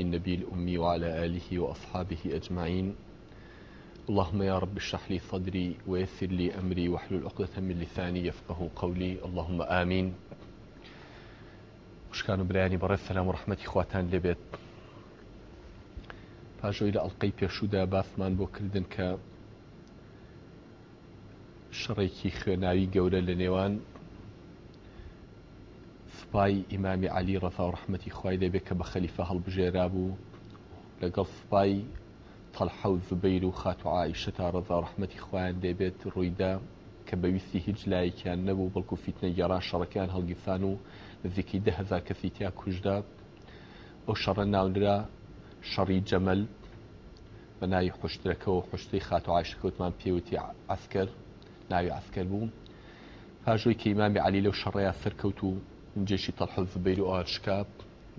النبي الأمي وعلى آله وأصحابه أجمعين اللهم يا رب اشرح لي صدري ويسر لي أمري واحلل عقدة من لساني يفقه قولي اللهم آمين وشكانوا برياني بڕێ السلام ورحمة إخواتان لبيت فاجو إلى القيب ئەڵلقەی پێشودا باسمان بۆ کردن کە شەڕێکی خوێناوی گەورە سوپای امام علی رضا و ڕحمەتی خی دەبێت کە بە خەلیفە هەڵبژێرا بوو لەگەڵ سوپای تەلحە و زبیر و خات و عیشە تا ڕەزا ڕحمەتی خۆیان دەبێت ڕوویدا کە بەویستی هیچ لایەکیان نەبوو بەڵکو فیتنە گەڕا شەڕەکان هەڵگیسان و نزیکی دههزار کەسی تیا کوژدا ئەو شەڕە شری جمل بنای بە ناوی حشتەکەەوە خاتو خات و عیشکەوتمان پێوتی ئەسکەر ناوی ئەسکەر بوو پاژۆی کەیمامی علی لو شەڕەیە سرکوتو جێشی تەحل زبیر و ئاشکاب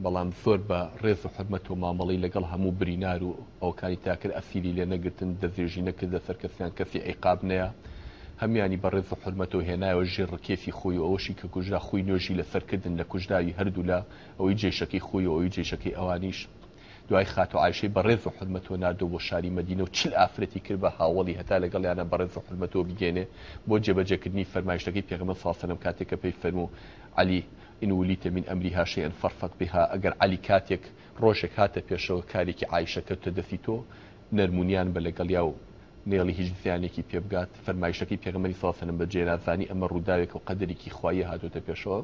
بەڵام زۆر بە ڕێز و حرمەت و مامەڵی لەگەڵ هەموو برینار و ئەوکاری تاکرد ئەسیری لێ نەگرتن دەزێژی نەکردە سەر کەسیان کەسی عیقاب نەیە هەمیانی بە ڕێز و حرمەت و هێنایەوە ژێ ڕکێفی خۆی ئەوەشی کە کوژرا خۆی نوێژی لەسەرکردن لە کوژداوی هەردوو لە ئەوەی جێشەکەی خۆی ئەوەی جێشەکەی ئەوانیش دوای خات و عیشەی بە ڕێز و حرمەتەوە نردو بۆ شاری مدینە و چل ئافرەتی کرد بە هاوڵی هەتا لەگەڵیانە بە ڕێز و حرمەتەوە بگێنێ بۆ جێبەجێکردنی فەرمایشتەکەی پێغمە فاسەنم کاتێککە پێی فەرمو علی ئینولیتە من ئەمریها شێن فەرفەت بها ئەگەر علی کاتێک ڕۆژێک هاتە پێشەوە کارێکی عیشەکە تە دەفی تۆ نەرمونیان بە لەگەڵیا و نێڵی هیچ زیانێکی پێبگات فەرمایشەکەی پێغمەری ساسنم بە جێرازانی ئەمە ڕووداوێک و قەدرێکی خوایی هاتوتە پێشەوە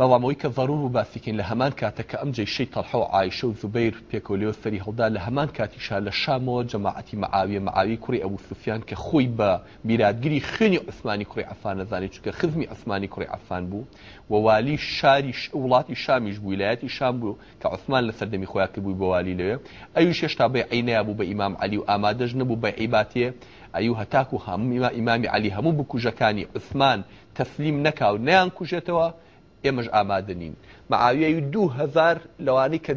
ماوامەوەی کە ڤەرون و باسیکەین لە هەمان کاتەکە ئەم جێشەی تەرحە و عیشە و زوبیر پێکۆلیۆ سەری هەڵدا لە هەمان کاتیشا لە شامەوە جەماعەتی مەعاویە مەعاوی کوڕی ئەوو سوفیان کە خۆی بە بیرادگیری خوێنی عوسمانی کوڕی عفان نەزانانی چکە خزمی عوسمانی کوڕی عفان بوو ووالی شاری وڵاتی شامیش بوو لایەتی شام بوو کە عوسمان لە سەردەمی خۆیان کرد بووی بەوالی لەوێ ئەوی شێشتا بە عینەیە بوو بە ئیمام علی و ئامادەش نەبوو بە عیباتێ هەتاکو هەموو ئیمامی علی هەموو بکوژەکانی عوسمان تەسلیم نەکاو نەیان کوژێتەوە ئێمەش ئامادەنین مەعاویەی دوهزار لەوانی کە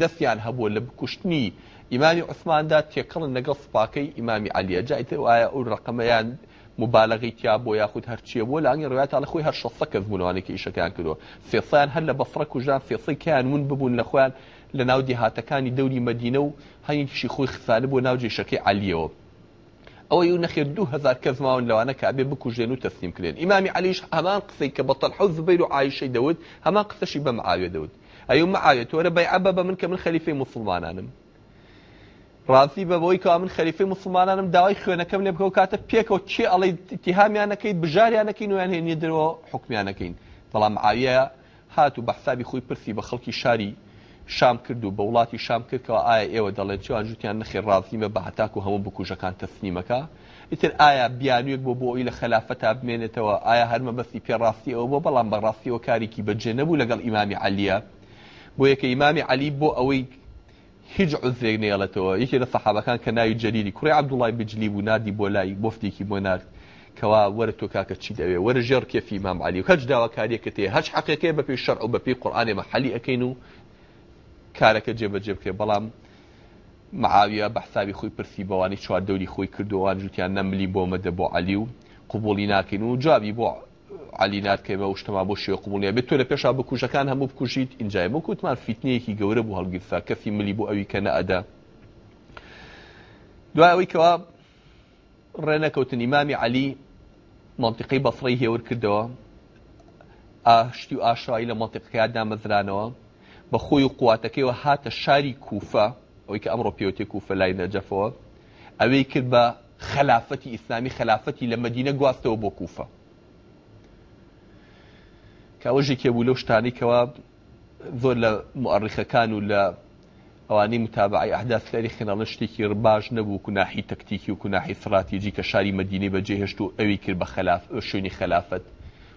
دەستیان هەبووە لە بکوشتنی ئیمانی عوسماندا تێکەڵن لەگەڵ سپاکەی ئیمامی علیەجایتە وایە ئەو ڕقەمەیان مبالغی تیا بۆ یاخود هەرچیە بۆ لەنگی ڕوایەت لە خۆی هەر شەسە کەس بوونوانێکی ئیشەکان کردەوە سێسان هەر لە بەفرە کوژان سێسەیان ون ببوون لە خۆیان لە ناو دیهاتەکانی دەوری مەدینە و هەنیشی خۆی خسانە بۆ ناو جێشەکەی علیەوە ئەوەی و نەخێر دو هزار کەس ماون لەوانە کابێ بکوژێن و تەسلیم کرێن ئیمامی علیش هەمان قسەی کە بەتەل حوز بیر و عیشەی دەوت هەمان قسەشی بەم ئاوێ دەوت ئەو معاوێت تۆرە بای عبە بە من کە من خەلیفەی مسلمانانم ڕاستی بەبەوەی کا من خەریفی مسلمانانم داوای خوێنەکەم لێ بکەو کاتە پێکەوە چی ئەڵی تیهامیانەکەیت بژاریانەکەین ویان هێنی درەوە حکمیانەکەین بەڵام ئاە هات و بەحسابی خۆی پرسی بە خەڵکی شاری شام کرد و بە وڵاتی شام کردەوە ئایا ئێوە دەڵێت چوان جوتیان نخی ڕاستیمە بە هەتاکو هەموو بکوژەکان تەسنیمەکە ئیتر ئایا بیانوێک بۆ بۆ ئەوی لە خلافە تا بمێنێتەوە ئایا هەرمە بەستی پێڕاستی ئەوە بۆ بەڵام بە ڕاستیەوە کارێکی بەجێ نەبوو لەگەڵ ئیمامی علیە بۆ یەکە ئیمامی علی بۆ ئەوەی هیچ عزرێک نێڵێتەوە یەکێ لە سەحابەکان کە ناوی جەلیلی کوڕی عبدوڵای بجلی بوو نادی بۆ لای بفتێکی بۆ نارد کەوا وەرە تۆ کاکە چی دەوێ وەرە ژێر کێفی مام علی و هەچ داواکاریەکە تێ هەچ حقیقەیە بەپی شەرع و بەپی قورآانی مەحەلی ئەەکەین و کارەکە جێبەجێ بکێ بەڵام معاویە بەحسابی خۆی پرسی بەوانی چوار دەوری خۆی کردووان جوتیان نەملی بۆ مەدە بۆ علی و قوبڵی ناکەین و جوابی بۆ علی ناتکەمە وشتما بۆ شێ قوبڵە بێت تۆ لە پێشا بکوژەکان هەموو بکوژیت اینجای وکوتمان فیتنەیەکی گەورە بوو هەڵگیرسا کەفی ملی بۆ ئەوی کە نەئەدا دوای ئەوەی کەوا ڕێنەکەوتن ئیمامی علی منطقی بەفڕی هێور کردەوە ئاشتی و ئاشایی لە منطقیات دامەزرانەوە بە خۆی و قواتەکەیەوە هاتە شاری کوفە ئەوەی کە ئەمڕۆ پێوتێک کوفە لای نەجەفەوە ئەوەی کرد بە خلافەتی ئیسلامی خلافەتی لە مدینە گواستەوە بۆ کوفە کاوەژێکێ بوو لەو شتانێکەوە زۆر لە مؤرخەکان و لە ئەوانەی متابعی ئەحداث لەری خێناڵە شتێکی ڕباش نەبوو گوناحی تەکتیکی و گوناحی استراتیجی کە شاری مدینەی بەجێهێشت و ئەوی کرد بە خلاف شوێنی خلافەت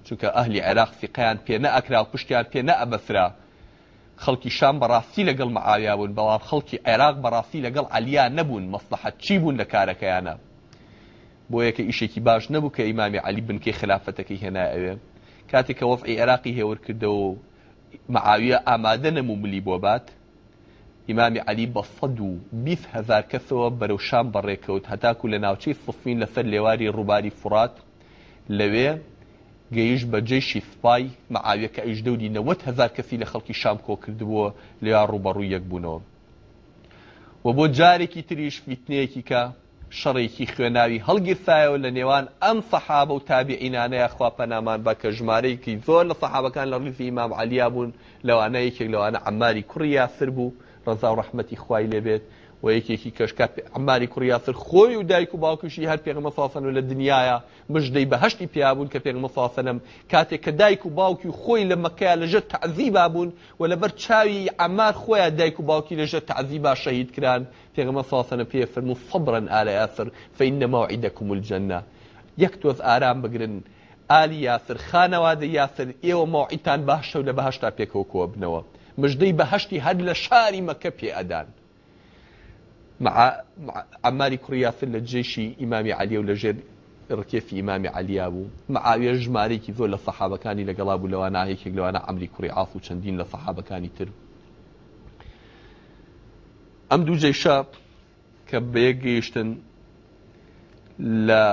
چونکە ئەهلی عێراق فقیان پێ نەئکرا و پشتیان پێ نەئەبەسرا خەڵکی شام بەڕاستی لەگەڵ مەعاویابوون بەڵام خەڵکی عێراق بەڕاستی لەگەڵ عەلیا نەبوون مەسلحەت چی بوون لە کارەکەیانە بۆ یەکە ئیشێکی باش نەبوو کە ئیمامی علی بنکەی خلافەتەکەی هێنا ئەوێ کاتێک کە وەفعی عێراقی هێور کردەوە مەعاویە ئامادە نەموو ملی بۆ بات ئیمامی علی بە سەد و بیست هزار کەسەوە بەرەو شام بەڕێکەوت هەتاکو لە ناوچەی سفین لەسەر لێواری ڕووباری فرات لەوێ گەیش بە جێشی فپای مەعاویەکە ئەیش دەودی نەوەت هزار کەسی لە خەڵکی شام کۆ کردبووە لە یا ڕوبەڕوو یەک بوونەوە و بۆ جارێکی تریش فیتنەیەکی کە شەڕێکی خوێناوی هەڵگیرسایەوە لە نێوان ئەم سەحابە و تابیعینانەیە خوا پەنامان بە کە ژمارەیەکی زۆر لە سەحابەکان لە ڕیفی ئیمام عەلیا بوون لەوانەیەکێک لەوانە عەماری کوڕی یاسر بوو ڕزا و ڕەحمەتی خوای لێبێت و یەکێکی کەشکە ئەمباری کوڕیاتر خۆی و دایک و باوکوشی هەر پێغمە فافەن و لە دنیاە مژدەی بە هەشتی پیابوون کە پێغمە فافەنم کاتێک کە دایک و باوکی خۆی لە مەکەیا لەژە تعزی بابوون و لەبەر چاوی ئەمار خۆیان دایک و باوکی لەژە تعزی با شەید کران پێغمە فافەنە پێ فرمو فەبرن ئالە یاسر فەینەماوە عیدەکم الجەنە یەک تۆز ئارام بگرن. ئالی یاسر خانەوادە یاسر ئێوە ماوعیتان باشە و لە بەهشتا پێکەوە کۆبنەوە مژدەی بەهشتی هەر لە شاری مەکە پێ ئەدان مع عماری کوڕیافر لە جێشی ئیمامی علیە و لەژێر ڕکێفی ئیمامی علیا بوو معاوێ ژمارێکی زۆر لە سەحابەکانی لەگەڵا بوو لەوانەیەکێک لەوانە ئەمری کوڕی ئاف و چەندین لە سەحابەکانی تر ئەم دوو جێشە کە بەیەک گەیشتن لە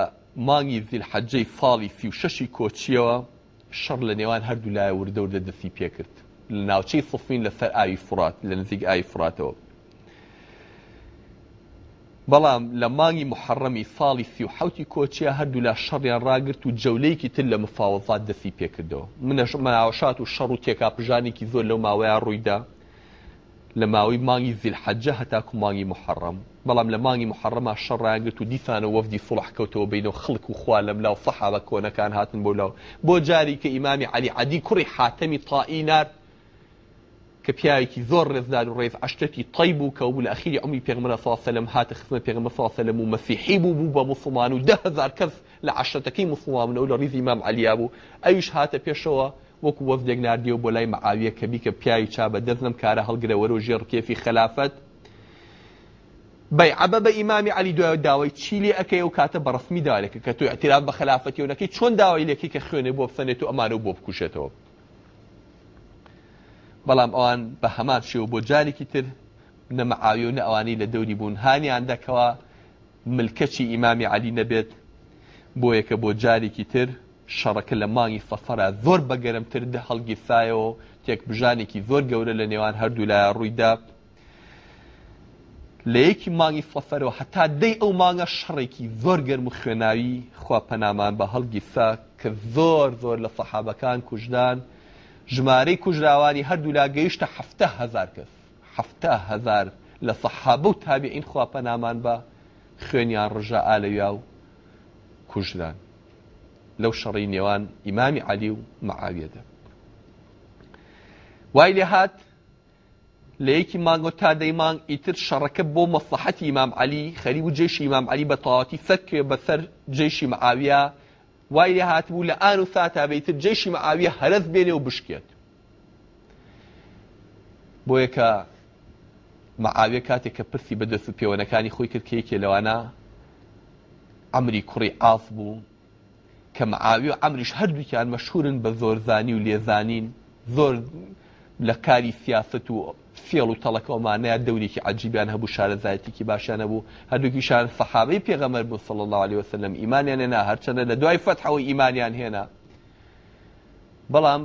مانگی زیل حەجەی فاڵی سی و شەشی کۆچیەوە شەڕ لە نێوان هەردوو لایە وردە وردە دەستی پێکرد لە ناوچەی سفین لەسەر ئاوی فرات لە نزیک ئاوی فراتەوە بەڵام لە مانگی محەڕەمی فاڵی سی و حوتی کۆچیە هەردوو لە شەڕیان ڕاگرت و جەولەیەکی تر لە مفاوەزات دەسی پێکردەوە منە ماوەشات و شەڕ و تێکاپژانێکی زۆر لەو ماوەیە ڕوویدا لە ماوەی مانگی زیلحەجە هەتاکو مانگی محەڕەم بەڵام لە مانگی محەڕەما شەڕیانگرت و دیسانە وەفدی سوڵح کەوتەوە بینەوە خلک و خوا لەم لاو سەحابە کۆنەکان هاتن بۆ لاو بۆ جاری کە ئیمامی علی عادی کوڕی حاتەمی تائینار کە پیاوێکی زۆر ڕێزدار و ڕێز عشتێکی تایب و کە بوو لە ئەخیری ئەمی پێغمرە ساسەلم هاتە خستمە پێغمە ساسەلم و مەسیحی بوو بوو بە مسلمان و دههزار کەس لە عشتەکەی مسلمانە و لە ڕیزی مام علیا بو ئەویش هاتە پێشەوە وەکو وەز دێکناردیەوە بۆ لای معاویە کەبی کە پیاوی چا بە دەزنم کارە هەڵگرەوەرە و ژێڕکێفی خلافەت بەیعبە بە ئیمامی علی دوای داوای چیلی ئەەکەی و کاتە بەڕسمی دارێکە کە تو اعتراف بە خلافەتی و نەکەی چۆن داوای لەکەی کە خوێنێ بۆ بسەنێت و ئەمانە و بۆ بکوشێتەوە بەڵام ئەوان بە هەمان شێوە بۆ جارێکی تر نەمەعاویونە ئەوانی لە دەوری بوون هاانیان دەکەوە ملکەچی ئیمامی علی نەبێت بۆ یەکە بۆ جارێکی تر شەڕەکە لە مانگی فەفەرە زۆر بەگەرمتر دە هەڵگی سایەوە تێک بژانێکی زۆر گەورە لە نێوان هەردوو لای ڕوویدا لە یەکی مانگی فەفەرەوە هەتا دەی ئەو مانگە شڕێکی زۆر گەرم و خوێناوی خوا پەنامان بە هەڵگی سا کە زۆر زۆر لە فەحابەکان کوژدان ژمارەی کوژراوانی هەردوو لا گەیشتە هەفتە هزار کەس هەفتە هزار لە سەحابە و تابیعین خواپە نامان بە خوێنیان ڕژە ئالەویا و کوژران لەو شەڕی نێوان ئیمامی علی و مەعاویەدە وای لێ هات لە یەکی مانگۆ تا دەیمانگ ئیتر شەڕەکە بۆ مەسەحەتی ئیمام علی خەریب و جێشی ئیمام علی بە تەواتی سەرکێ بەسەر جێشی مەعاویە وای لێ هاتبوو لە ئان و سا تابەیتر جێشی مەعاویە هەرەز بێنێ و بشکێت بۆیە کە مەعاویە کاتێک کە پرسی بەدەست و پێوەنەکانی خۆی کرد کێکێ لەوانە ئەمری کوڕی ئاف بوو کە مەعاوی و ئەمریش هەردووکیان مەشهورن بە زۆرزانی و لێزانین زۆر لە کاری سیاست و فێڵ و تەڵەکەمانەیە دەوریکی عجیبیان هەبوو شارەزایەتێکی باشیانە بوو هەردووکی شار سەحابەی پێغەمەر بوو سڵ الله عليه وسلم ئیمانیان هێنا هەرچەندە لە دوای فەتحەوە ئیمانیان هێنا بەڵام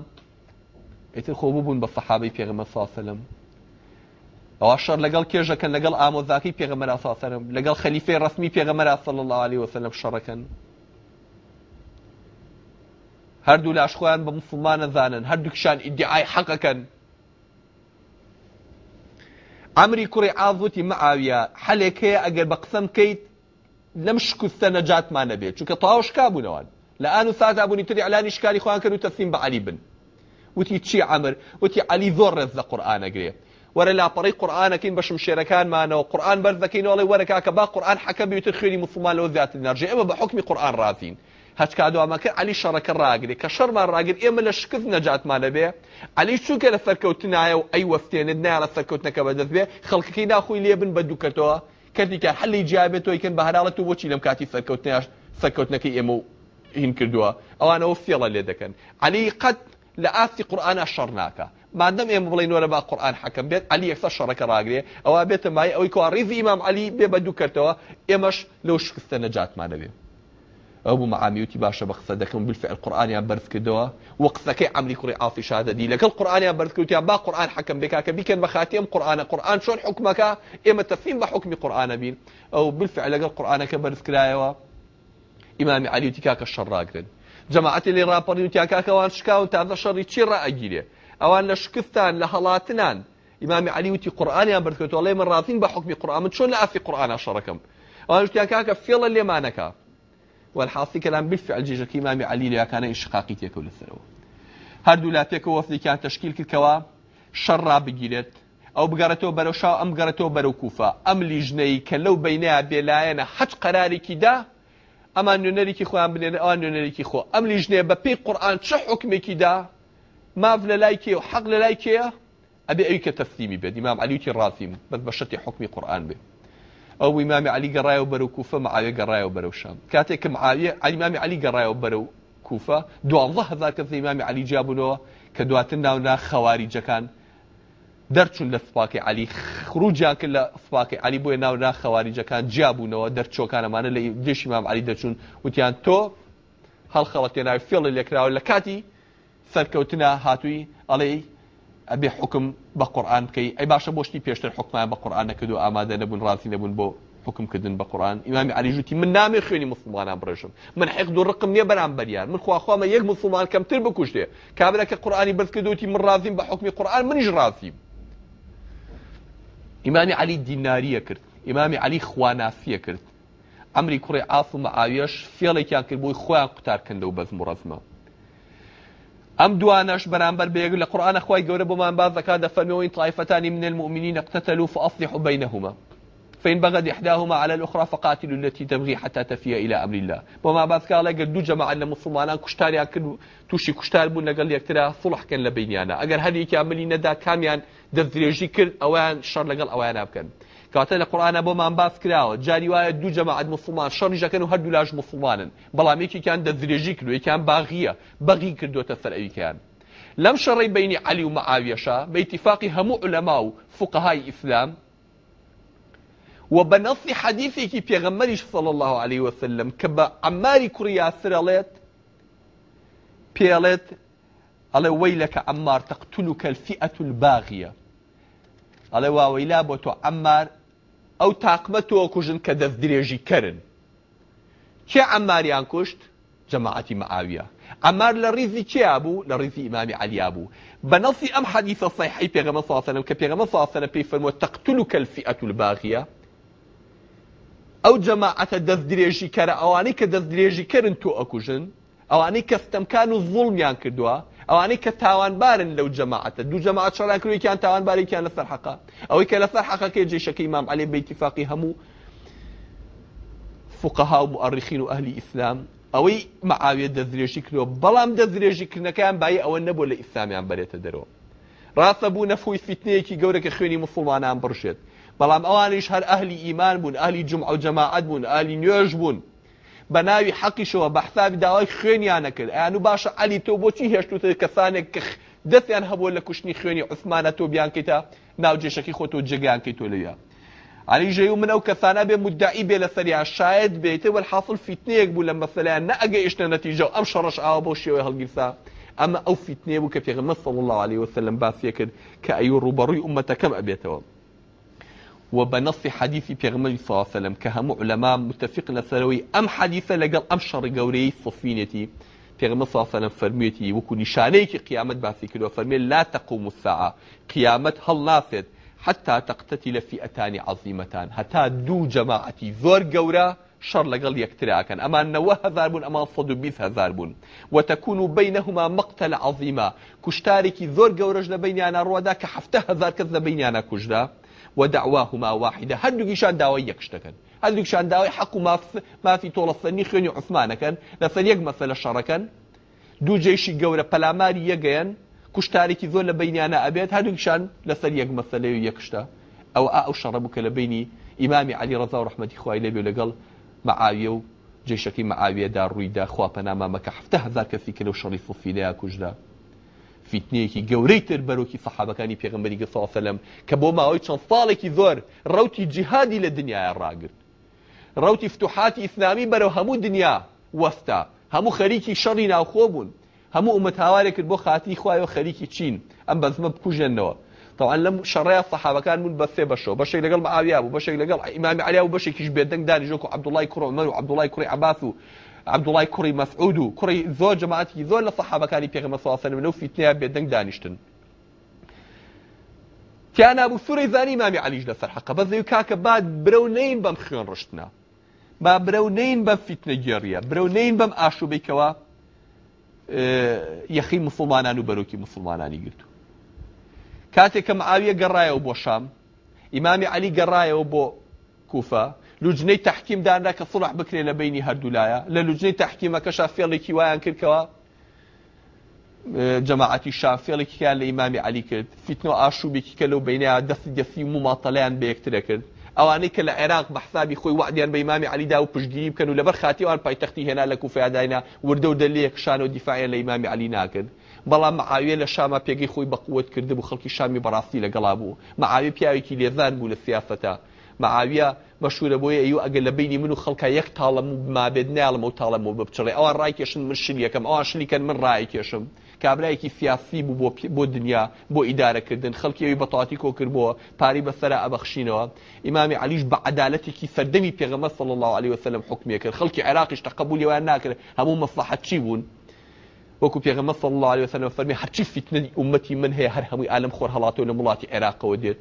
ئیتر خۆ بوون بە سەحابەی پێغەمە ساسەلم ئەوە شەر لەگەڵ کێژەکەن لەگەڵ ئامۆزاکی پێغەمەرا ساسەرم لەگەڵ خەلیفەی ڕسمی پێغەمەرا سڵ الله عليه وسلم شەڕەکەن هەردوو لاشخۆیان بە مسلمانە زانن هەردووکشان ئیدعای حەقەکەن عمری کوڕی ئاوتی مەعاویە حەلێک هەیە ئەگەر بە قسەم کەیت لەم شکستە نەجاتمانە بێت چونکە تاوشکا بوونەوەن لە ئان و سازابوونی تری علانی شکاری وتي کرد و وتي علي علی بن قرآن چی عمر لا علی قرآن ڕێز لە قورآانەگرێت وەرە لاپەڕی قورآانەکەین بەشم شێرەکانمانەوە قورآان بەرزەکەینەوەڵی وەرەکە کە با قورآان حەکە بێتتر خوێنی مسلمان زیاتر نەرژێ ئەمە بە حکمی قرآن ڕاتین هەچکدوامەکە علی شەڕەکە ڕاگری کە شەرمان ڕاگر ئێمە لە شکف نەجاتمانە بێ علی چووکە لە فەرکەوتنایە و ئەی وەفتێنت نارە فەرکەوتنەکە بەدەست بێ خەڵکەکەی ناخۆی لێبن بە دووکەتەوە کردیکە حلی جیابێتەوەیکن بە هەراڵەت و بۆچی لەم کاتی فەرکەوتنیاش فەرکەوتنەکەی ئێمە و هین کردووە ئەوانەوە فێڵە لێ دەکەن علی قەت لە ئافتی قورآانە شەڕ ناکە مادەم ئێمە بڵین وەرە با قورآان حەکەم بێت علی یەکسە شەڕەکە ڕاگرێ ئەوە بێتە مای ئەوەی کوڕیزی ئیمام علی بێ بە دوو کردەوە ئێمەش لەو شکستە نەجاتمانە بێت باشا بقصه مەعامیوتی بالفعل القران يا دەکەم بالفعل وقصه كي عملي و عافي شهاده دي لك القران يا قورآانیان كدوا با قورآان قران بکاکە بیکەن بە خاتێم قورآانە قورآان چۆن حکومەکە ئێمە تەفیم بە حکمی قورآانە بین ئەو بالفعل لەگەڵ قورآانەکە بەرزکرایەوە ئیمامی علیوتی کاکە شەڕاگرن جەماعەتی لێ راپەڕی و تیاکاکەوان شکاون تازە شەڕی چی ڕائگیرێ ئەوان لە شکستان لە هەڵاتنان ئیمامی علیوتی قورآانیان بەرکەوتەوە لێ من ڕاتین بە حکمی قورآان من چۆن لە ئافی قورآانە شەڕەکەم ئەوان شتیاکاکە فێڵە لێمانەکە والحاصل كلام بالفعل جيجا كيمامي علي ليا كان انشقاقي تيكو للثروة هردو لا تيكو وفدي كان تشكيل كالكوا شرا بجيلت ئەو بگەڕێتەوە بەرەو شاو ئەم گەڕێتەوە بەرەو کوفا ئەم لیژنەی کە لەو بینەیە بێلایەنە حەج قەرارێکی دا ئەمان نوێنەرێکی خۆیان بنێنە ئەوان نوێنەرێکی خۆ ئەم لیژنەیە بە پێی قورآان چه حکمێکی دا ماف لە لای کێ و حەق لە لای کێە ئەبێ ئەوی کە تەفسیمی بێت دیمام علیوکی ڕاستیم بەس بە شەتی حکمی قورآان بێت ئەو ئیمامی علی گەڕایەوە بەرەو کوفە معاویە گەڕایەوە بەرەو شام کاتێک کە معاویە ئەلیمامی علی گەڕایەوە بەرەو کوفە دوازدە هزار کەس ئیمامی علی جیابونەوە کە دواتر ناونا خەواریجەکان دەرچوون لە فپاکی علی خروجیان کرد لە فپاکی علی بۆیە ناونا خەواریجەکان جیابوونەوە دەرچۆکانەمانە لە دێش ئیمام علی دەچوون وتیان تۆ هەڵخەڵەتێ ناوی فێڵی لێکراوە لە کاتی سەرکەوتنا هاتووی ئەڵێ ابي حكم بقران كي اي باشا بوشتي بۆشتی پێشتر حکمان بە قورآانە کردو ئامادە نەبوون ڕاستی نەبوون بۆ حکمکردن بە قورآان ئیمامی علیژوتی من نامي خوێنی مسلمان برجم من حق دو و ني بران بەرامبەریان من خو اخو ما يك مسلمان كم تر بكوشتي كامل كي قراني بس ڕازیم بە حکمی قورآان منیش ڕاستیم ئیمامی علی دیناریە کرد ئیمامی علی خواناسیە کرد ئەمری کوڕی ئاف و مەعاویش فێڵێکیان کرد بۆی بو خو و كندو بس ڕزمە ئەم دوانەش بەرامبەر بێگ لە قورآانە خی گەورە بۆمان باز دەکا دەفەرمەوەی طائفتان من المؤمنين اقتتلوا فأصلحوا بينهما فإن بغت إحداهما على الأخرى فقاتلوا التي تبغي حتى تفي إلى أمر الله وما بعض قال لك دو أن المسلمان كشتار يأكل توشي كشتار بون لقال يكترى صلح كان لبينيانا أجر هذه كاملين دا كاميان دذريجي كل أوان شر لقال أوان أبكن کاتە القران ابو بۆمان باس کراوە جاري وایە دو جماعه مسلمان كانوا و هەردوو لاش مسلمانن بەڵام یەکێکیان دەدرێژی کردو یەکیان باغیە بەغی کردوتە سەرئیکیان لەم شەڕی بینی علی و معاویەشە بە ئیتفاقی باتفاق هم علماء فقهاء الاسلام وبنص حديثي كي بيغمري صلى الله عليه وسلم كبا عماري كريا سرالت بيالت على ويلك عمار تقتلك الفئة الباغية على ويلا بوتو عمار او تاقمت و کوژن کدف دریجی کرن چه عماریان کوشت جماعت معاویه عمار لریزی چه ابو لریزی امام علی ابو بنصي ام حديث صحيح پیغمبر صلی الله علیه و آله کپیغمبر صلی الله علیه و آله الفئه الباغیه او جماعت دف دریجی کر اوانی ک دف دریجی کرن تو اکوژن اوانی ک استمکان الظلم یان کدوا ئەوانەی کە تاوانبارن لەو جەماعەتە دوو جەماعەت شەڕان کرویکیان تاوانبارێکیان لە فەرحەقا ئەوەی کە لە فەرحەقەکەی جێشەکەی مام عەلی بەیتیفاقی هەموو فقها و مؤرخین و ئەهلی ئیسلام ئەوەی مەعاویە دەزرێژی کردەوە بەڵام دەزرێژی کردنەکەیان بای ئەوە نەبوو لە ئیسلامیان بەرێتە دەرەوە ڕاستە بوو نەفوی فیتنەیەکی گەورە کە خوێنی مسلمانان بڕشێت بەڵام ئەوانیش هەر ئەهلی ئیمان بوون ئالی جمع و جەماعەت بوون ئالی نوێژ بوون بە ناوی حەقیشەوە بە حسابی داوای خوێنیانە کرد ئەیان و باشە علی تۆ بۆچی هێشتوت کەسانێک دەستیان هەبوو لە کوشتنی خوێنی عوسمانە تۆ بیانکەیتە ناوجێشەکی خۆ تۆ جگیانکەی تۆ لەوە علیژێ و منە و کەسانە بێ مدعی بێ لە سەریا شاید بێتەوە حاصل فیتنەیەک بوو لە مەسەلیان نەگە ئیشتە نەتیجە ئەم شەڕش ئاوە بۆ شێوەی هەڵگیرسا ئەمە ئەو فیتنێ بوو کە پێغمە سەڵ الله عليه وسلم باسیە کرد کە ئەی ڕوبەڕووی عومەتەکەم ئەبێتەوە. وبنص حديث پیغمبر صلى الله عليه وسلم كهم علماء متفق لسلوي ام حديث لقل ام شر قوري صفينتي پیغمبر صلى الله عليه وسلم فرميتي وكوني شاريك قيامت بعثي باسی کردو لا تقوم الساعه قیامت هل حتى تقتتل فئتان عظيمتان حتى دو جماعتي زور قورا شر لقل يكترى كان أما نوه ذاربون أما صدو بيث هزاربون وتكون بينهما مقتل عظيمة كشتاركي زور جورج بيني أنا روادا كحفته هزار كذا بيني أنا كجدا ودعواهما واحدة هردوك إشان داوي يكشتكن هردوك إشان داوي حق ما, ما في طول الثاني خيني عثمان كان لثل يق مثل الشر كان دو جيشي قورة بلاماري يقين كشتاريكي ذو لبينيانا أبيت هردوك إشان لثل يق مثل يكشتا أو أو شربك لبيني إمامي علي رضا ورحمة إخوائي لبي لقل معاوية جيشكي معاوية دار رويدا خوابنا ما مكحف تهذا كثيك لو شريف في ليا كجدا فیتنەیەکی گەورەی تر بەرەوکی سەحابەکانی پێغمبەری گەساسەلم کە بۆ ماوەی چەند ساڵێکی زۆر ڕوتی جیهادی لە دنیاە ڕاگرت ڕوتی فتوحاتی ئیسلامی بەرەو هەموو دنیا وەستا هەموو خەریکی شەڕی ناوخۆ بوون هەموو ئومە هاوارێک کرد بۆ خاتی خوایەوە خەریکی چین ئەم بەزمە بکوژێنەوە طبعا لم شرع الصحابكان من بثي بشو بشي لقل معاويه وبشي لقل امام علي وبشي كيش بيدنگ داني جوكو عبد الله كرو عمر وعبد الله كرو عباث عبدوڵای کوڕی مەسعود و کوڕی زۆر جەماعەتی زۆر لە سەحابەکانی پێغەمبەر صلی الله علیه و سلم فتنەیە بێدەنگ دانیشتن تیان ابو سوری زانی مامی علیش لەسەر حەقە بەزەی کاکە بعد برەو نین بەم خوێن ڕشتنا با برەو نین بەم فتنە گێڕیە برەو نین بەم ئاشوبێکەوە یەخی مسلمانان و بەرۆکی مسلمانانی گرتو کاتێک کە معاویە گەڕایەوە بۆ شام ئیمامی علی گەڕایەوە بۆ کوفە لوجنەی تحکیمداندا کە سڵح بکرێ لە بینی هەردوولایە لە لوجنەی تحکیمەکەشا فێڵێکی وایان کردکەوە جەماعەتی شافێڵێکیان لە ئیمامی علی کرد فیتنەوە ئاشوبێکی کە لەو بینەیە دەستی دەسی مماتەڵیان بە یەکترە کرد ئەوانەی کە لە عێراق بەحسابی خۆی وعدیان بە ئیمامی علیدا و پشتگیری بکەن و لەبەر خاتی ئەوان پایتەختی هێنا لە کوفیاداینا وردە و دەلێکشان و دیفاعە لە ئیمامی علی ناکرد بەڵام معاویە لە شامە پێگەی خۆی بەقوت کرد بوو خەڵکی شامی بەڕاستی لەگەڵا بوو معاوی پیاوێکی لێزان بوو لە سیاستە معاویە مەشهورە بۆی ئەو ئەگەر لە بینی من و خەڵکە یەک تاڵم و مابێت ناڵم و تاڵەمەوە بپچڕێ ئەوە ڕایکێشن من او ئەوان شلیکەن من ڕایکێشم کی سیاسی بو بو دنیا بۆ بو خەڵکیەوەی بەتااتی کۆ کردبووە پاری بەسرە ابخشینو امام علیش عدالت کی فردمی پیغمبر صلی الله عليه وسلم حکمێ کرد خەڵکی عراقیش تەقبولیوان ناکر همو مەسلحەت چی بوون وكو پیغمبر صلی الله عليه وسلم هر چی فتنه امتی من هي هر همو عالم حالات و ملات عراق و دیت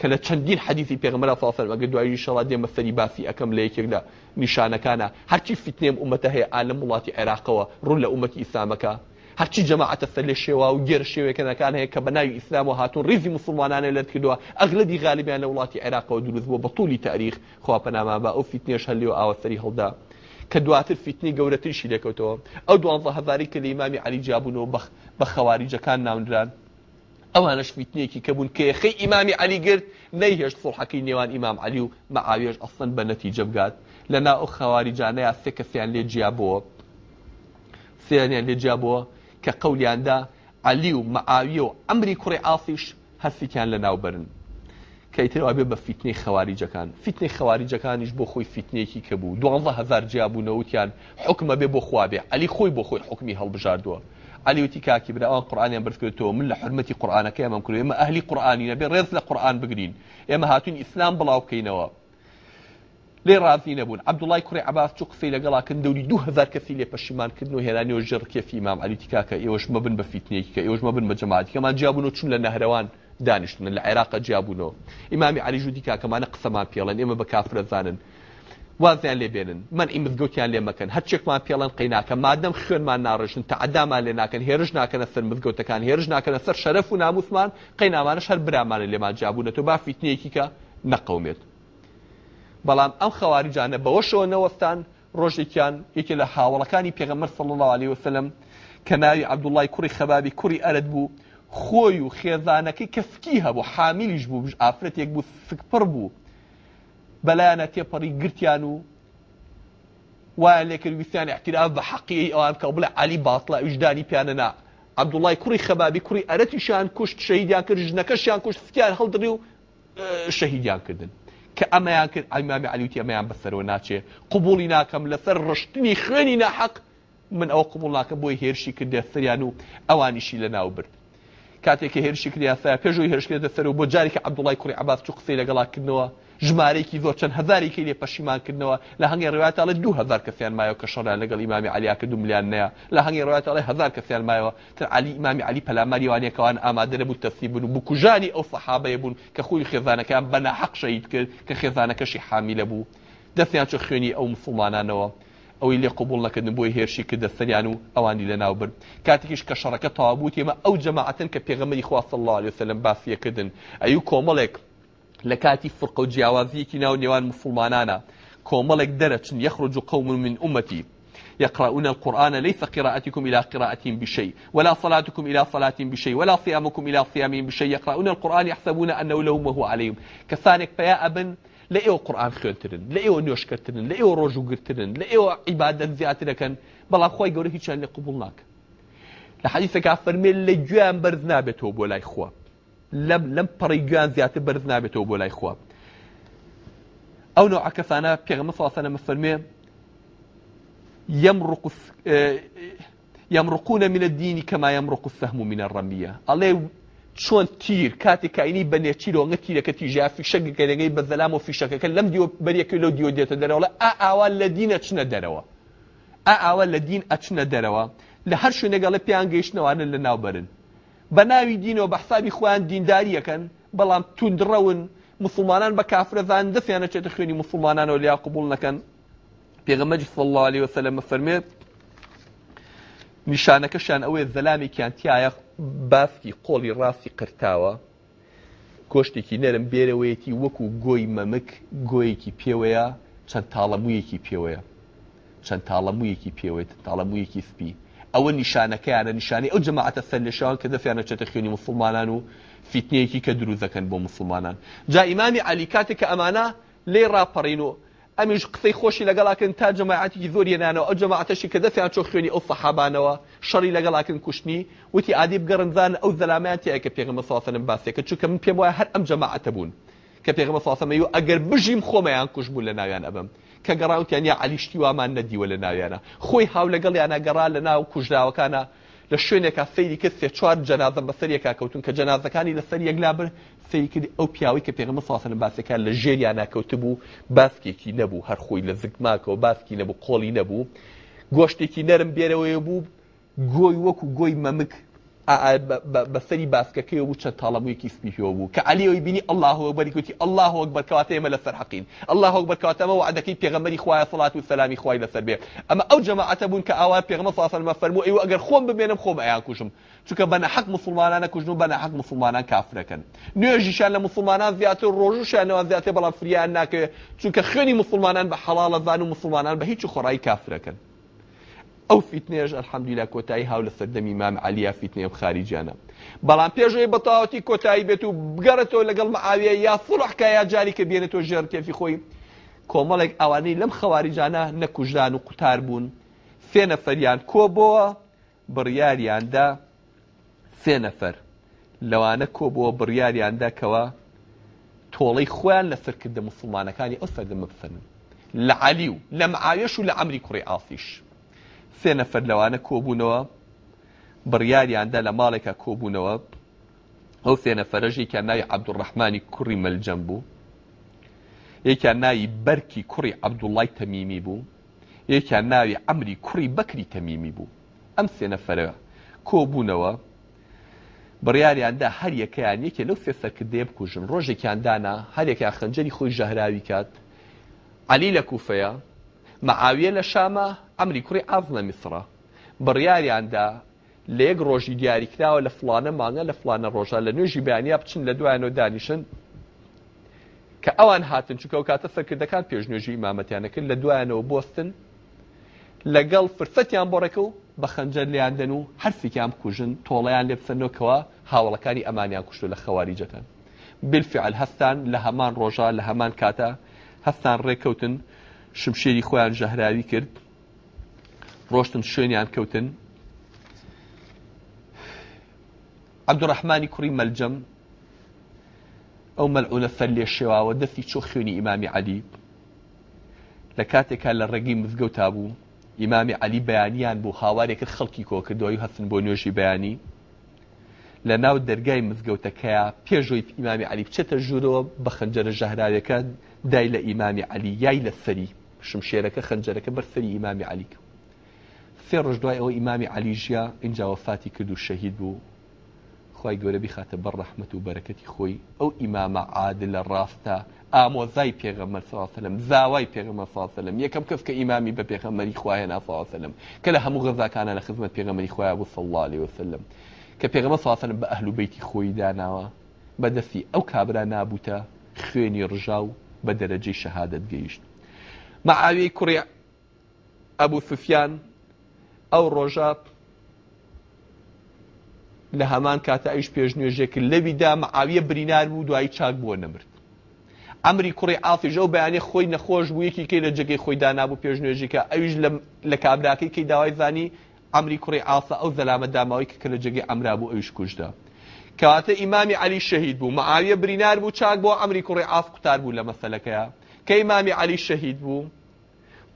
کە لە چەندین حەدیثی پێغمەرە فافەر مەگە دوایی شەڵا دێمە سەری باسی ئەەکەم لە یەکێکدا نیشانەکانە هەرچی فتنێم ئومەتە هەیە ئالم وڵاتی عێراقەوە ڕوون لە ئومەتی ئیسلامەکە هەرچی جەماعەتە سەر لە شێوا و گێر شێوەکەنەکان هەیە کە بەناوی ئیسلام و هاتون ریزی مسلمانانە لەت کردووە ئەغلبی غالیبیان لە وڵاتی عێراقەوە دروست بوو بە تولی تاریخ خواپەناما بە ئەو فتنێش هەلی و ئاوەسەری هەڵدا. کە دواتر فیتنی گەورەترشی لێکەوتەوە ئەو دوانزە هەزاری کە لە ئیمامی علیجیابوونەوە بە خەواریجەکان نامدران ئەوانش میتنێکی کە بوون کێخەی ئیمامی علیگرت نەیهێشت سڵحەکەی نێوان ئیمام علی و مەعاوێش ئەسن بە نەتی جەبگات لە ناو خەواری جانەیە سێ کەسیان لێ جیابەوە سیانیان لێ جیابەوە کە قەولیاندا علی و مەعاویە و ئەمری کوڕی ئاسیش هەستیان لە ناوبرن کەیترەوە بێ بە فیتنی خەواریجەکان فیتنی خەواریجەکانیش بۆ خۆی فیتنێکی کە بوو دوهزار جیابوونەوتیان حکمە بێ بۆ خوابێ علی خۆی بۆ خۆی حکمی هەڵبژاردووە ئەلیوتی کاکی برا يا قورآانیان بەرزکردەوە من لە القرآن قورآانەکە ئەمەم کرد ئێمە ئەهلی قورآانی نەبێ ڕێز لە قورآان بگرین ئێمە هاتوین ئیسلام بڵاو بکەینەوە لێ ڕازی نەبوون عبدوڵای کوڕی عباس چ قسەی لەگەڵاکن دەوری 2000 کەسی لێ پەشیمانکردن و هێرانیەوە ژێڕکێفی مام ئەلیتی کاکە ئێوەش مەبن بە فیتنێکی کە ئێوەش مەبن بە جەماعاتەکەمان جیابوون و چون لە نەهرەوان دانیشتن لە عێراق جیابوونەوە ئیمامی علیژودی کاکەمانە قسەمان پێڵێن ئێمە بكافر کافرەزانن وازیان لێبێنن من ئیمزگوتیان لێ مەکەن هەرچێکمان پێڵەن قیناکە مادەم خوێنمان ناڕژن تعدامان لێ ناکەن هێرش ناکەنە سەر مزگەوتەکان هێرش ناکەنە سەر شەرەف و ناموسمان قینامانش هەر برامانە لێمان جابوونێتەوە با فیتنەیەکی کە نەقومێت بەڵام ئەم خەواریجانە بەوە شەوە نەوەستان ڕۆژێکیان یەکێ لە هاوڵەکانی پێغەمەر سڵ الله عليه وسلم کە ناوی عبدوڵای کوڕی خەبابی کوڕی ئەرد بوو خۆی و خێزانەکەی کەسکی هەبوو حامیلیش بوو بژ ئافرەتێک بوو سکپڕ بوو بەلایەنە تێپەڕی گرتیان و وایە لێکردویستیان احتیراف بە حەقی ئەوان کە بڵێ علی باڵە وژدانی پیانەنا عبدوڵای کوڕی خەبابی کوڕی ئەرەتیشان کوشت شەیدیان کرد ژنەکەشیان کوشت سکیان هەڵدرێ و شەهیدیان کردن کە ئەمەیان کرد ئەمامی علیوتی ئەمەیان بەسەرەوە ناچێ قوبولی ناکەم لەسەر ڕشتنی خوێنی ناحەق من ئەو قوبول ناکە بۆی هێرشی کردێ سەریان و ئەوانیشی لە ناو برد کاتێک هێرشی کردیا سای پێژوی هێرشکرێتە سەر و بۆ جارێکی عبدوڵای کوڕی عباس چ قسەی لەگەڵاکردنەوە جماری کی ژمارەیەکی زۆر چەند هزارێکی لێ پەشیمانکردنەوە لە هەنگی ڕواتە لە دوهزار کەسیان مایەوە کە شەڕیان لەگەڵ ئیمامی علیاکە دو میلیان نەیە لە هەنگی روایت علی هزار کەسیان مایەوە تر علی امام علی پلا وانی پەلاماری وانەکەوان ئامادەرە بوو تەسی بوون و بکوژانی ئەو سەحابەیە بوون کە خۆی خێزانەکەیان بەنا حەق شەید کرد کە خێزانەکەشی حامیلە بوو دەستیان چ خوێنی ئەو مسلمانانەوە. ئەوی لێ قوبول نەکردن بۆی هێرشی کە دەسەریان و ئەوانی لە ناوبرد کاتێکیش کە شەڕەکە تەوابوو ما او جەماعەتن ک پێغەمەری خواص الله علیه وسلم لێسەلم کدن ایو کۆمەڵێک لكاتي فرق و جیاوازیەکی ناو نێوان مسلمانانە درت يخرج قوم من أمتي يقرؤون القرآن ليس قراءتكم إلى قراءة بشيء ولا صلاتكم إلى صلاة بشيء ولا صيامكم إلى صيامهم بشيء يقرؤون القرآن يحسبون أنه لهم وهو عليهم كثانك فيا أبن لئو قرآن خيرترن لئو نوێشکردن لئو ڕۆژوگرتن لئو عیبادەت عبادة دەکەن بەڵام خۆی گەورە هیچیان لە قوبول ناکە لە حەدیثەکە فەرمێ لە گویان بەرز لەم لەم پڕی گویان زیاتر بەرز نابێتەوە بۆ لای خوا ئەو نوع عکەسانە پێغمە ساسەە مەفەرمێ یەمڕقونە منە دینی کەما یەمڕق سەهم و منە ڕەمیە ئەڵێ چۆن تیر کاتی کاینی بە نێچیرۆنگە تیرەکە تیژیا فیشەکەگەی بە زەلام و فیشەکەەکە لەم دیۆ بەریەکە لەو دیۆ دێتە دەرەوە ئا ئاوا لە دینە چنە دەرەوە ئا ئاوا لە دین ئەچنە دەرەوە لە هەر شوێنێگەڵە پیان گەیشتنەوانن لە ناوبرن بە ناوی دینەوە بە حسابی خۆیان دینداریەکەن بەڵام توندڕەون مسلمانان بە کافرەزان دەستیانە چێتە خوێنی مسلمانانەوە لیا قوبول نەکەن پێغەمەجی فڵله عليه وسلم فەرمێت نیشانەکەشان ئەوەیە زەلامێکیان تایە باسکی قۆڵی ڕاستی قرتاوە کۆشتێکی نەرم بێرەوەیەتی وەکو گۆی مەمک گۆیەکی پێوەیە چەند تاڵەموویەکی پێوەیە چەند تاڵەموویەکی پێوێت تاڵەموویەکی سپی او نشانه که نیشانەکەیانە نشانه، ئەو جماعت سەرلێشەوان که دفعه چێتە خوێنی مسلمانان و فیتنەیەکی که دروست دەکەن با مسلمانان جا امام علی کات که آمانه لی را پرینو، ڕاپەڕینەوە ئەمیش خوشی لگلا کن تا جماعتی نانو، جەماعەتێکی جماعتش که دفعه جەماعەتەشی کە دەستیان چۆ شری لگلا کن کش نی، و وتی عادی او ای بگەڕنزان ئەو زەلامەتیە کە پێغمە ساسەنم باسێکە چووکە من هر ام جماعت بون، که پیغمبر صلی الله علیه و آله اگر بچیم خو کوش کش بول ناویان ابم. کە گەڕاوتیان یا علیشتی وامان نەدیوە لە ناویانە خۆی هاو لەگەڵ یانە گەڕا لە ناو کوژراوەکانە لە شوێنێکا فەیری کرد سێ چوار جەنازە بەسەر یەکا کەوتون کە جەنازەکانی لەسەر یەکلابر فەیری کرد ئەو پیاوی کە پێغمە ساسن باسەکان لە ژێریان ناکەوت بوو باسکێکی نەبوو هەرخۆی لە زگماکەوە باسکی نەبوو قۆڵی نەبوو گۆشتێکی نەرم بێرەوەی بوو گۆی وەکو گۆی مەمک بەسەری باسکەکەی و چە تاڵەبوویکی سپیشەوە بوو کە علیەوەی بینی الله بەریکوتی الله هۆک بەرکەواتە ئێمە لەسەر حقین الله هۆک بەرکاتەوە عادەکەی پێغەمەری خوایە سڵات و سەلامی خوای لەسەر بێ ئەمە ئەو جەماعەتە بوون کە ئاوا پێغمە ساسەرمە فەرمو ئەوە ئەگەر خۆم ببێنم خۆم ئەیان کوشم چونکە بەنە حەق مسلمانانە کوژن و بەنە حەق مسلمانان کافرەکەن نوێژیشان لە مسلمانان زیاتر ڕۆژوشانەوە زیاتر بەڵام فریان ناکەوێت چونکە خوێنی مسلمانان بە حەڵالە زان و مسلمانان بە هیچ خۆڕایی کافرەکەن ئەو فیتنێژ ئەلحەمدیلا کۆتایی هاو لە سەردەمی مام علییا فیتنێ خارجیانە بەڵام پێشوی بەتاوەتی کۆتایی بێت و بگەڕێتەوە لەگەڵ مەعاویە یا فڕحکە یا جاری کە بێنێتەوە ژێر تێفی خۆی کۆمەڵێک ئەوانەی لەم خەواریجانە نەکوژدان و قوتار بوون سێ نەفەریان کۆبەوە بڕیاریاندا سێ نەفەر لەوانە کۆبەوە بڕیاریانداکەوە تۆڵەی خۆیان لە سەرکردە مسلمانەکانی ئەو سەردەمە بفەن لە علی و لە معاوێش و لە ئەمری کوڕی ئاسیش سێ نەفەر لەوانە کۆبوونەوە بڕیاریاندا لە ماڵێکە کۆبوونەوە ئەو سێ نەفەرەژی کە ناوی عەبدوڕەحمانی کوڕی مەلجەم بوو یەکیان ناوی بەرکی کوڕی عەبدوڵای تەمیمی بوو یەکیان ناوی ئەمری کوڕی بەکری تەمیمی بوو ئەم سێ نەفەرەوە کۆبوونەوە بڕیاریاندا هەر یەکەیان یەکێ لەو سێ سەرکردێ بکوژن ڕۆژێکیاندانا هەرێکیان خەنجەری خۆی ژەهراوی کات علی لە کوفەیە مەعاویە لە شامە ئەمری کوڕی ئاز لە میسرە بڕیاریاندا لە یەک ڕۆژی دیاریکراوە لە فلانە مانگە لە فلانە ڕۆژە لە نوێژی بەیانیا بچین لە دوایانەوە دانیشن کە ئەوان هاتن چکە و کاتە سەرکردەکان پێشنێژی ئمامەتیانەکرد لە دوایانەوە بستن لەگەڵ فرسەتیان بڕێکە و بە خەنجەر لیاندن و هەرفیان کوژن تۆڵیان لێ بسنەوەکەوە هاوڵەکانی ئەمانیان کوشت لە خەواری جەتەن بالفعل هەستان لە هەمان ڕۆژە لە هەمان کاتە هەستان ڕێککەوتن شمشێری خۆیان ژەهراوی کرد ڕۆشتن شوێنیان کەوتن عبدوڕحمانی کوڕی مەلجەم ئەو مەلعونە فەر لێ شێواوە دەستی چۆ خوێنی ئیمامی عەلی لە کاتێکا لە ڕێگی مزگەوتا بوو ئیمامی علی بەیانیان بوو هاوارێکرد خەڵکی کۆکردەوەی هەستن بۆ نوێژی بەیانی لە ناو دەرگای مزگەوتەکەیە پێشۆی ئیمامی علی بچێتە ژوورەوە بە خەنجەرە ژەهراوەکە دای لە ئیمامی علی یای لە سەری شمشيرك خنجرك برثر إمام عليك في الرجل أو إمام علي جاء إنجا وفاتي كدو الشهيد بو خواي قولي بخاتب بالرحمة وبركتي خوي أو إمام عادل الرافتا آمو زاي پیغمبر صلى الله عليه وسلم زاوي پیغمبر صلى الله عليه وسلم يكم كف كإمامي ببيغمبر إخوائنا صلى الله عليه وسلم كلا همو غذا كان لخدمة پیغمبر إخوائي أبو صلى الله عليه وسلم كپیغمبر صلى الله عليه وسلم بأهل بيتي خوي دانا بدثي أو كابرا نابوتا خيني رجاو بدرجي شهادة جيشتو مەعاوی کوڕی ئەبوو سوفیان ئەو ڕۆژە لە هەمان کاتە ئەیش پێشنوێژێکن لەویدا مەعاویە برینار بوو دوایی چاک بووە نەمرد ئەمری کوڕی ئافیژە و بەیانی خۆی نەخۆش بوو یەکی کەی لە جگەی خۆی دانابوو پێشنوێژیکە ئەویش لە کابراکەی کەی داوای زانی ئەمری کوڕی ئاسا ئەو زەلامە داماوەی کە لە جگەی ئەمرابوو ئەویش کوشدا کەواتە ئیمامی علی شەهید بوو مەعاویە برینار بوو چاک بۆ ئەمری کوڕی ئاف قوتار بوو لە مەسەلەکەیە کە علي الشهيد بو بوو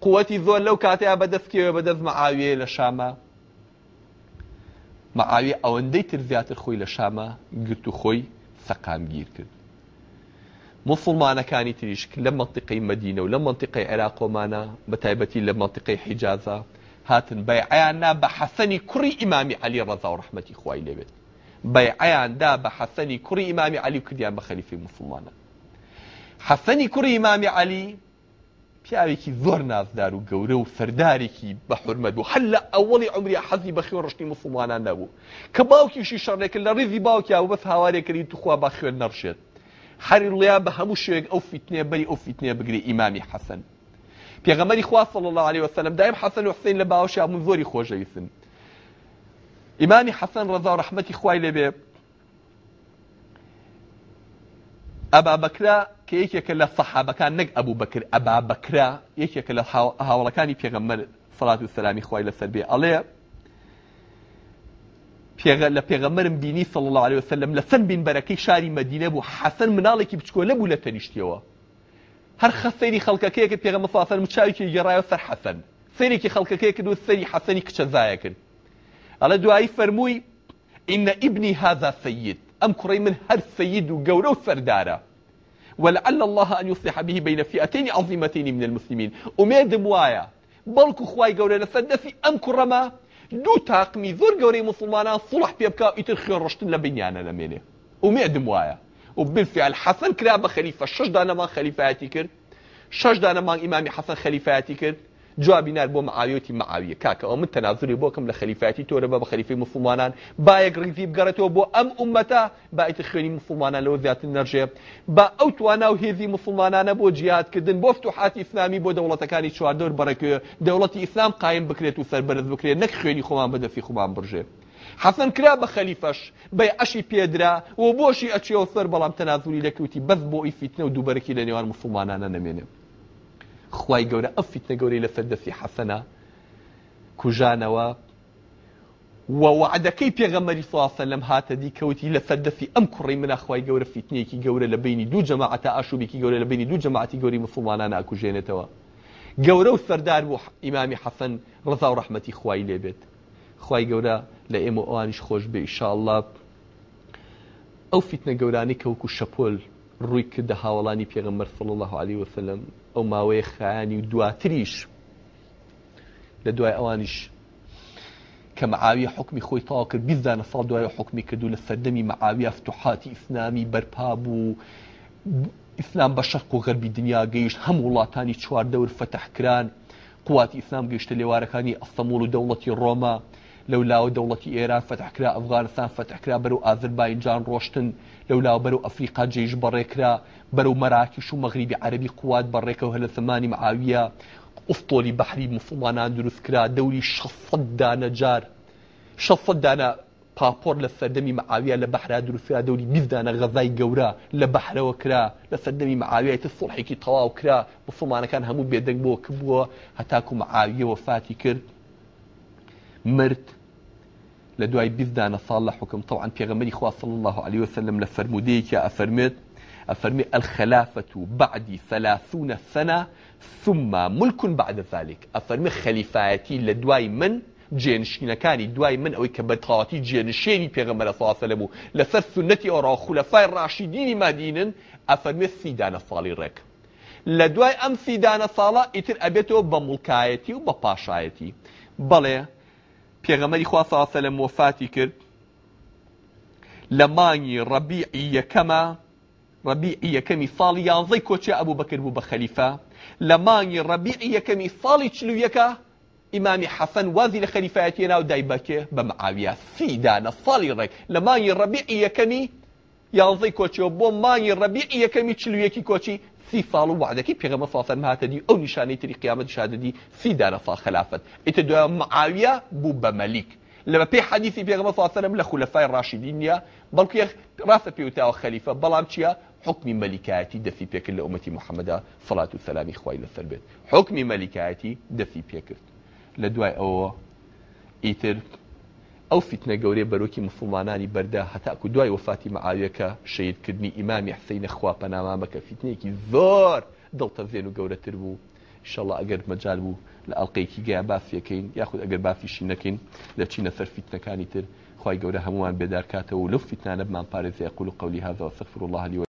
قوەتی لو لەو کاتەیە بەدەستکەوێ بەدەست مەعاویە معاوية لشامة معاوية ئەوەندەی تر الخوي لشامة لە خوي گرت و خۆی سەقامگیر کرد مسلمانەکانی تریش لە منطقەی مدینە و لە منطقەی عێراقۆمانە بە تایبەتی لە هاتن بەیعیاننا بە حەسەنی كري ئیمامی علي رضا و ڕحمەتی خوای لێبێت بەیعیاندا بە كري کوڕی علي علی کردیان بە خەلیفی حەسەنی کوڕی ئیمامی علی پیاوێکی زۆر نازدار و گەورە و سەردارێکی بە حرمەت و هەل لە ئەوڵی عمری حەزی بە خێوە ڕشتی مسلمانان نەبوو کە باوکیشی شەڕێکرد لە ڕێزی باوکیا و بەس هاوارێکردی توخوا با خوێن نەڕشێت هەری ڵیان بە هەموو شوێک ئەو فیتنێ بەری ئەو فیتنێ بگری ئیمامی حەسەن پێغەمەری خوا صلی الله عليه وسلم دایم حەسەن و حسین لە باوشیا من زۆری خۆشەویستن ئیمامی حەسەن ڕەزا و ڕەحمەتی خوای لێبێ ئەبا بەکرا کە یەکێکە لە سەحابەکان نەک ئەبوو بکر ئەبا بەکرا یەکێکە لە هاوڵەکانی پێغەمبەر سەڵات و سەلامی خوای لەسەر بێ ئەڵێ لە پێغەمەرم بینی سەڵ الله عليه وسلم لە سەر بینبەرەکەی شاری مدینە بوو حەسەن مناڵێکی بچکۆ لەبوو لە تەنیشتیەوە هەر خەسەری خەڵکەکەیەکە پێغەمە ساسەر چاویکی گەڕایە سەر حەسەن سەرێکی خەڵکەکەیەکە دو سەری حەسەنی کچەزایەکرد ئەڵە دوایی فەرمووی ئینە ئیبنی هذا سید ام كري من هر سيد وقوله وسرداره ولعل الله ان يصلح به بين فئتين عظيمتين من المسلمين أميد موايا بلکو خواي گەورە لسدسي أم كرما دو تاقمي تاقمی زۆر مسلمانا صلح بيبكا بکە خير رشتن لبنيانا لمنه أميد موايا وبالفعل حسن كلاب خليفة شجدان ما خليفة شەش شجدان ما إمام حسن خليفة ئیمامی جوابی نار بۆ معاویەتی معاویە کاکە ئەو من تەنازوری بۆکەم لە خەلیفاتی تۆرە بە خەلیفی مسلمانان باەک ڕیزی بگەڕێتەوە بۆ ئەم عومەتە بایت خوێنی مسلمانان لەوە زیاتر نەرژێ بە ئەو توانا و هێزی مسلمانانە بۆ جیادکردن بۆ فتوحاتی ئیسلامی بۆ دەوڵەتەکانی چواردۆر بەرەکوێ دەوڵەتی ئیسلام قایم بکرێت و سەربەرز بکرێت نەک خوێنی خۆمان بەدەفی خۆمان بڕژێ حەسەن کرا بە خەلیفەش بەی ئەشی پێدرا و بۆشی ئەچێەوە سەر بەڵام تەنازوری لەکەوتی بەس بۆ ئیفیتنە و دووبەرەکی لە نێوان مسلمانانە نەمێنێت خی گەورە ئەف فیتە گەورەی لە فەردەفی حەسەنە کوژانەوە وەعدەکەی پێغەمەری سواسە لەم هاتە دیکەوتی لە فەردەفی ئەم کوڕی منەخوای گەورە فیتنیەکی گەورە لە بینی دوو جەماعەتە ئاشوبێکی گەورە لە بینی دوو جەماعتی گەوری مسلمانان ناکوژێنێتەوە گەورە و سەردار بۆ ئیمامی حەسەن ڕزا و ڕحمەتی خوای لێبێت خی گەورە لە ئێمە ئەوانش خۆش بێ ئیشاءله ئەو فیتنە گەورانی کەوکو شەپۆل ڕووی کردە هاوڵانی پێغمبەر سڵ الله عليه وسلم ئەو ماوەیە خانی و دواتریش لە دوای ئەوانیش کە مەعاوی حکمی خۆی تاوا کرد بیزانە ساڵ دوای حکمی کردو لە سەردەمی مەعاوی ئەفتوحاتی ئیسلامی بەرپا بوو ئیسلام بە شەق و غەربی دنیا گەیشت هەموو وڵاتانی چواردەور فتەحکران قوواتی ئیسلام گەیشتە لێوارەکانی ئەستەمول و دەوڵەتی ڕۆما لەو لاوە دەوڵەتی ئێران فتحکرا ئەفغانستان فتحکرا بەرەو ئازربایجان ڕۆشتن لەو لاوە برو ئەفریقا جيش بەڕێکرا بەرەو مەراکیش و مەغریبی عەربی قوات بەڕێکەوە وهل ثماني معاويه معاویە بحري مسلمان مسلمانان كرا دەوری 600 دانا جار 600 دانا پاپۆر لە سەردەمی لبحر لە بەحرا دروستیا دەوری بیردانە غەزای گەورە لە بەحرەوە کرا لە سەردەمی طوا سڵحێکی تەواو کرا مسلمانەکان هەموو بێدەنگ بۆ کبووە هەتاکو معاویە وەفاتی کرد مرد لە دوای صالح حكم طبعا في غمري خواص صلى الله عليه وسلم لفرموديك يا افرميت أفرمي الخلافة بعد ثلاثون سنة ثم ملك بعد ذلك أفرمي خليفاتي لدواي من كاني دواي من أو کە بەتەواتی في غمري صلى الله عليه وسلم ئەوڕا خولەفای ڕاشیدینی خلفاء الراشدين سیدانە أفرمي ڕێک لە رك لدواي أم ساڵە صالح إتر بە بملكايتي وبباشايتي بە پیغمبری پێغەمەری خوافافە لە مۆفاتی کرد لە مانگی ڕەبیعی یەکەمە ڕەبیعی یەکەمی ساڵی یانزەی کۆچێ ئەبوو بەکرد بوو بە خەلیفە لە مانگی ڕەبیعی یەکەمی ساڵی چلوویەکە ئیمامی حەفەن وازی لە خەریفایەتی ناو دایبەکێ بە مەعاویە سیدانە ساڵی لمانی لە کمی ڕەبیعی یەکەمی یانزەی کۆچەوە بۆ مانگی ڕەبیعی یەکەمی چلوویەکی کۆچی سی ساڵ و علیه و آله دی او نیشانەی تری قیامەت شادەدی سی فا خلافت ایت دو معاویه بو بە لما پی حديثي پیغمبر صلی الله علیه و عليه وسلم لخلفاء الراشدين بل كيخ راسة بيوتاو خليفة بلام تشيا حكم ملكاتي پیک ل امتی محمد صلی الله صلاة والسلام إخوة إلى الثربيت حكم ملكاتي پیک ل دوای أو ایتر او فتنه گوری بروکی بەرۆکی مسلمانانی بەردا هەتاکو دوای وفاتی مەعاویەکە شیدکردنی فتنه حسینە خواپەنامامەکە فیتنێکی زینو گوره زێن و گەورەتر بوو شڵە ئەگەر مەجار بوو لە ئەڵلقەیەکی گەیان بافیەکەین یاخود اگر بافیشی نەکەین لچین چینە فتنه کانی تر گوره گەورە هەمووان بێدارکاتەوە و لەفتانە بمان پارێزی پارزه و قولی هذا وصفر الله لی